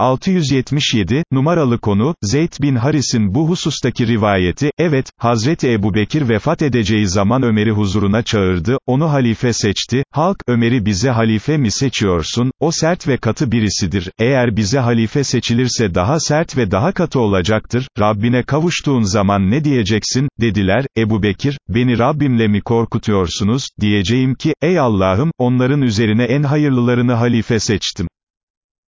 677, numaralı konu, Zeyd bin Haris'in bu husustaki rivayeti, evet, Hazreti Ebu Bekir vefat edeceği zaman Ömer'i huzuruna çağırdı, onu halife seçti, halk, Ömer'i bize halife mi seçiyorsun, o sert ve katı birisidir, eğer bize halife seçilirse daha sert ve daha katı olacaktır, Rabbine kavuştuğun zaman ne diyeceksin, dediler, Ebu Bekir, beni Rabbimle mi korkutuyorsunuz, diyeceğim ki, ey Allah'ım, onların üzerine en hayırlılarını halife seçtim.